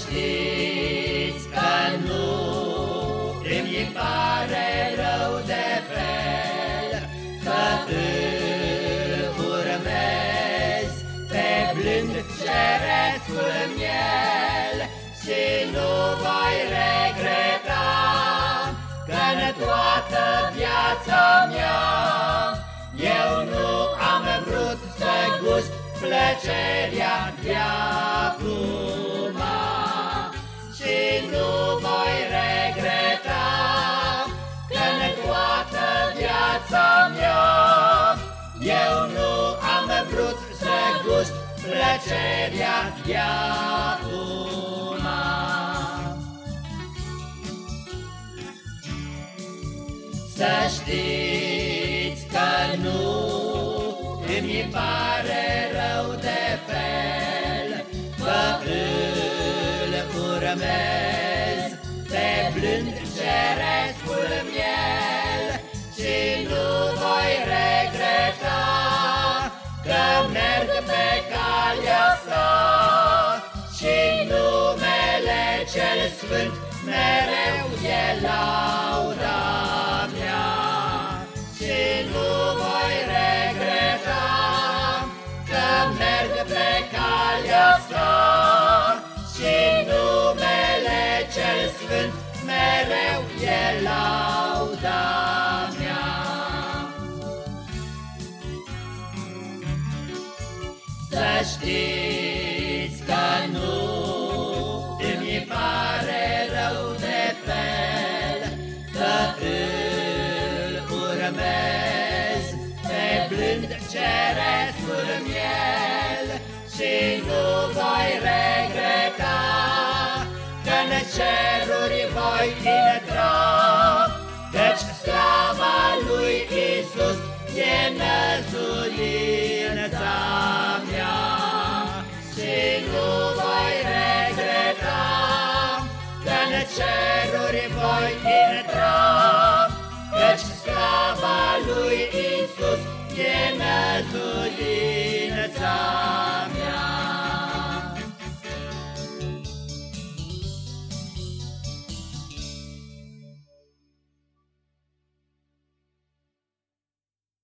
știți că nu îmi pare rău de fel Că îl urmez pe blând cerescul miel Și nu voi regreta că în toată viața mea Eu nu am vrut să gust plăcerea de plăcerea de acum. Să știți că nu îmi pare rău de fel Că îl urmez pe blând cerescul miel Și nu sfânt mereu e lauda mea. Și nu voi regreta că merg pe calea sa. Și numele cel sfânt mereu e lauda mea. Să știți că nu în ceruri voi intra Căci slava lui Isus e năzuința mea. Și nu voi regreta că în ceruri voi intra Căci slava lui Isus e năzuința